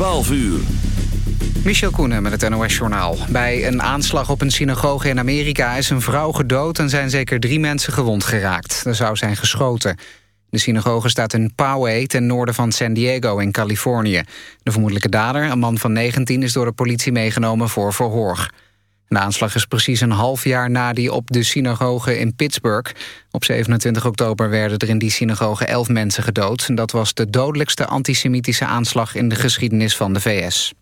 12 uur. Michel Koenen met het NOS-journaal. Bij een aanslag op een synagoge in Amerika is een vrouw gedood... en zijn zeker drie mensen gewond geraakt. Er zou zijn geschoten. De synagoge staat in Poway, ten noorden van San Diego in Californië. De vermoedelijke dader, een man van 19, is door de politie meegenomen voor verhoor. De aanslag is precies een half jaar na die op de synagoge in Pittsburgh. Op 27 oktober werden er in die synagoge elf mensen gedood. Dat was de dodelijkste antisemitische aanslag in de geschiedenis van de VS.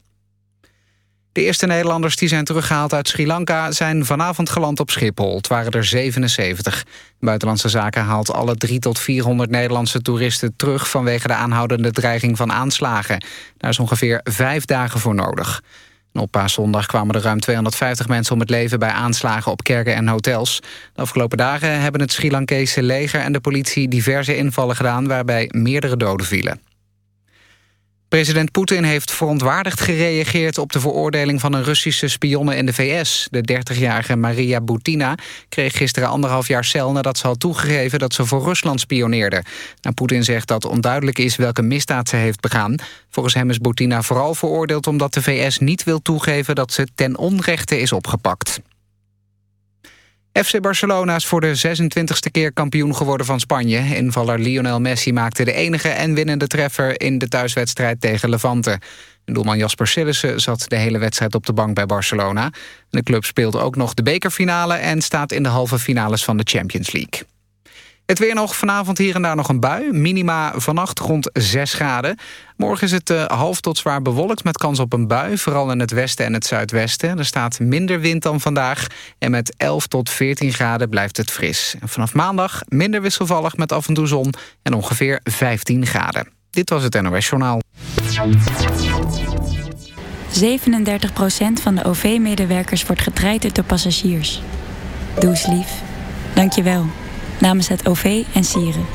De eerste Nederlanders die zijn teruggehaald uit Sri Lanka... zijn vanavond geland op Schiphol. Het waren er 77. Buitenlandse Zaken haalt alle 3 tot 400 Nederlandse toeristen terug... vanwege de aanhoudende dreiging van aanslagen. Daar is ongeveer vijf dagen voor nodig. Op paaszondag kwamen er ruim 250 mensen om het leven... bij aanslagen op kerken en hotels. De afgelopen dagen hebben het Sri Lankese leger en de politie... diverse invallen gedaan waarbij meerdere doden vielen. President Poetin heeft verontwaardigd gereageerd op de veroordeling van een Russische spionne in de VS. De 30-jarige Maria Butina kreeg gisteren anderhalf jaar cel nadat ze had toegegeven dat ze voor Rusland spioneerde. Nou, Poetin zegt dat onduidelijk is welke misdaad ze heeft begaan. Volgens hem is Butina vooral veroordeeld omdat de VS niet wil toegeven dat ze ten onrechte is opgepakt. FC Barcelona is voor de 26e keer kampioen geworden van Spanje. Invaller Lionel Messi maakte de enige en winnende treffer... in de thuiswedstrijd tegen Levante. Doelman Jasper Sillissen zat de hele wedstrijd op de bank bij Barcelona. De club speelt ook nog de bekerfinale... en staat in de halve finales van de Champions League. Het weer nog vanavond hier en daar nog een bui. Minima vannacht rond 6 graden. Morgen is het uh, half tot zwaar bewolkt met kans op een bui. Vooral in het westen en het zuidwesten. Er staat minder wind dan vandaag. En met 11 tot 14 graden blijft het fris. Vanaf maandag minder wisselvallig met af en toe zon. En ongeveer 15 graden. Dit was het NOS Journaal. 37% van de OV-medewerkers wordt getraind door passagiers. Doe eens lief. Dank je wel namens het OV en Sieren.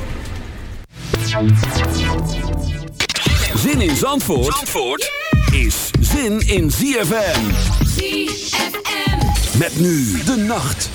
Zin in Zandvoort, Zandvoort is zin in ZFM. ZFM. Met nu de nacht.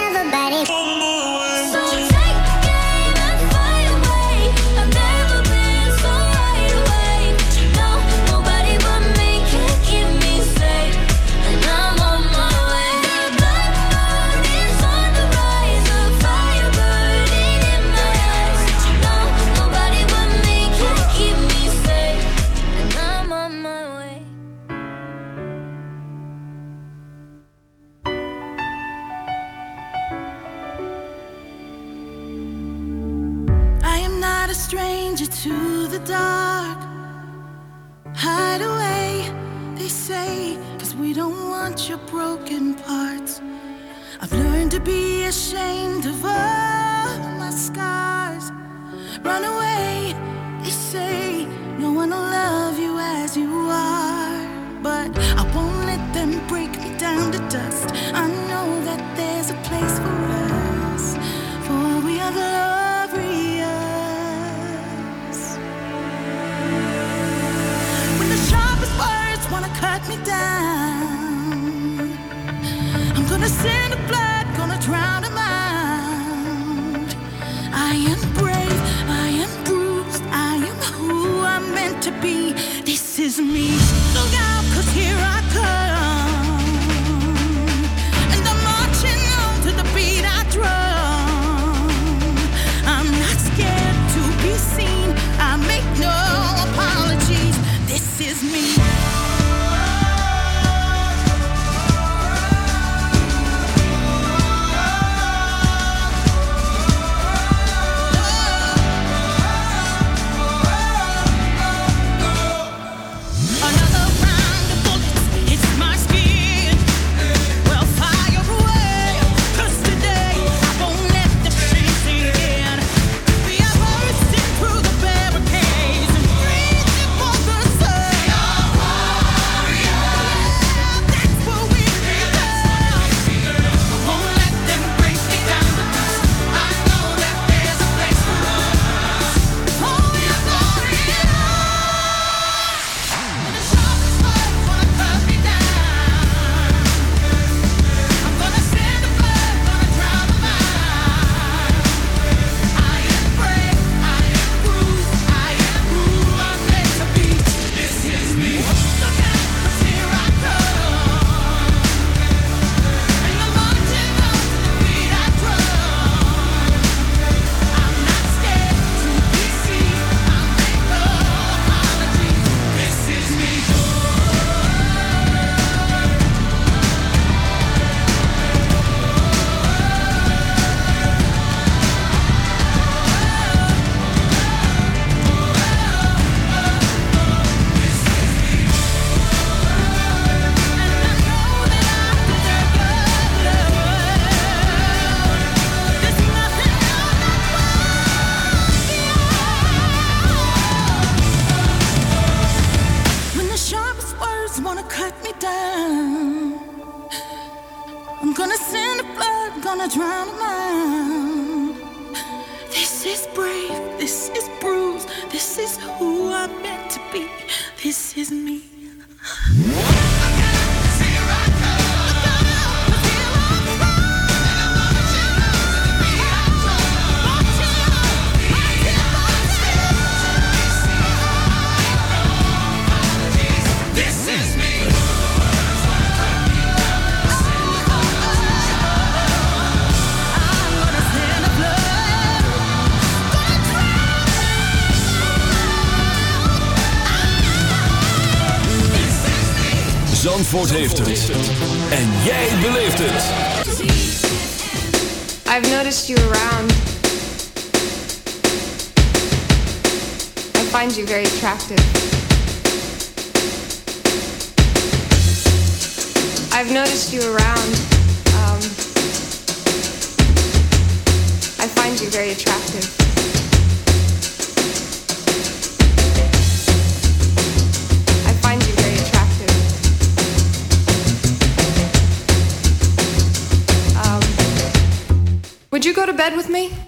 everybody. Zandvoort heeft het. En jij beleeft het. I've noticed you around. I find you very attractive. I've noticed you around. Um, I find you very attractive. bed with me?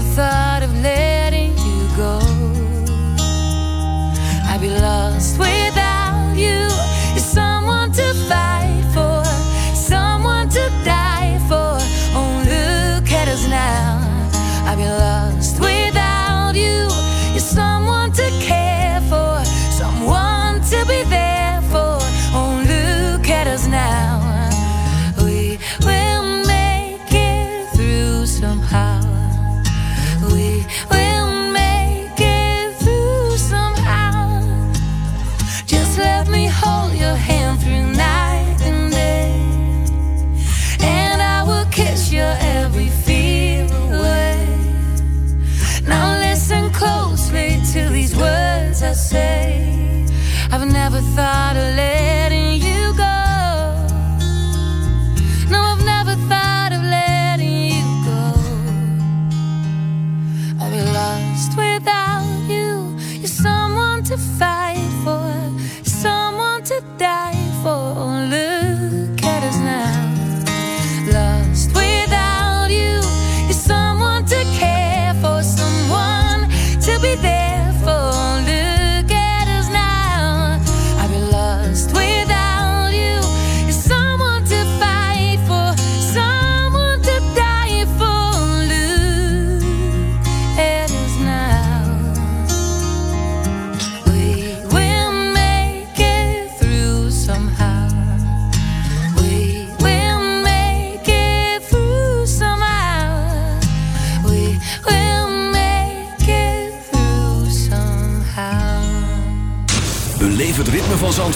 the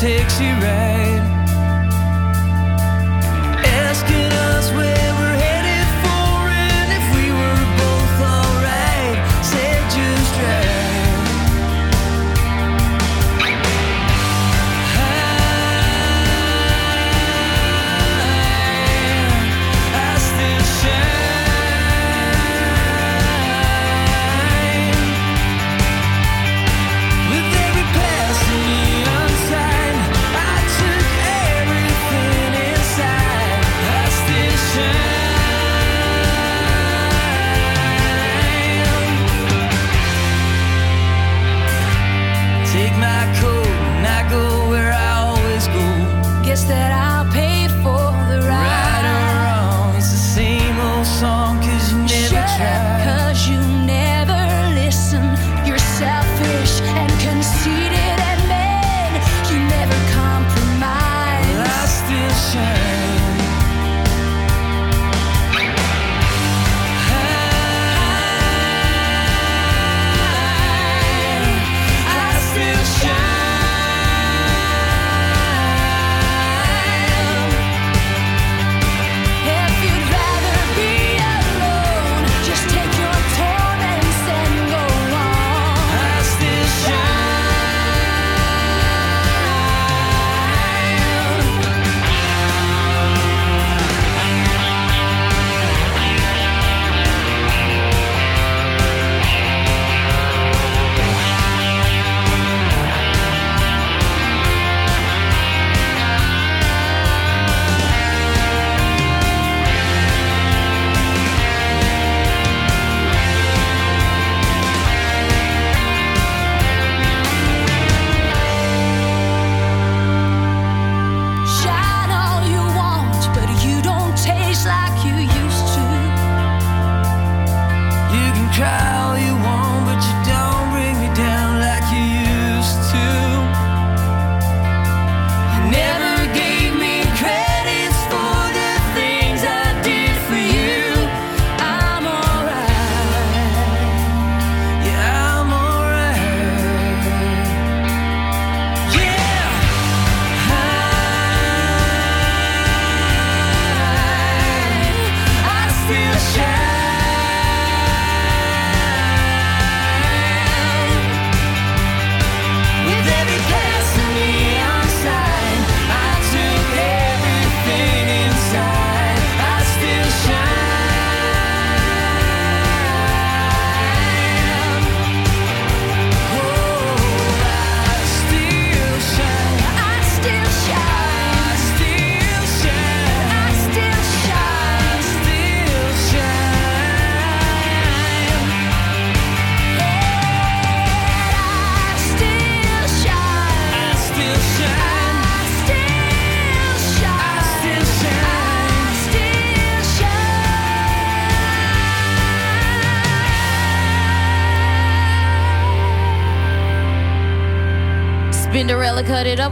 takes you right. Asking us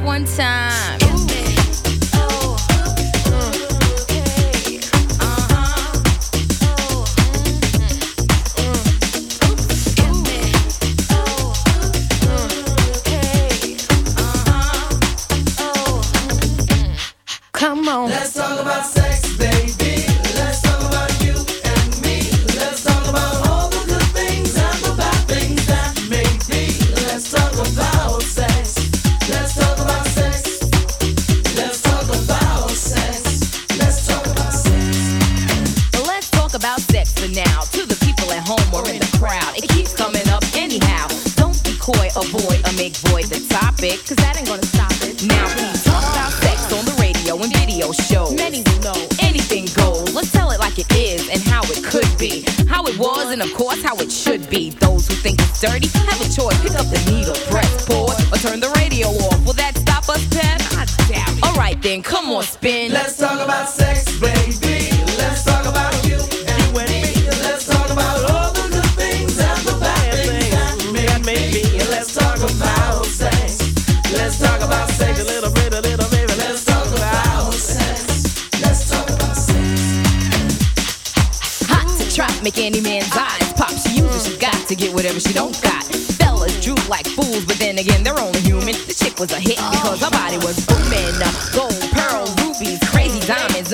one time. Come on. Let's talk about sex.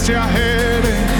rest your head.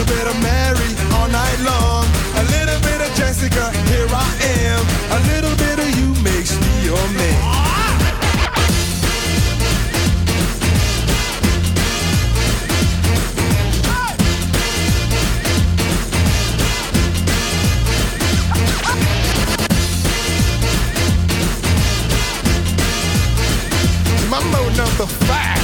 Jessica, here I am. A little bit of you makes me your man. Mambo number five.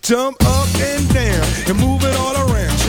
Jump up and down and move it all around.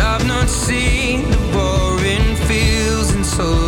I've not seen the boring fields in so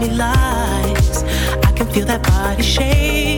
me lies. I can feel that body shake.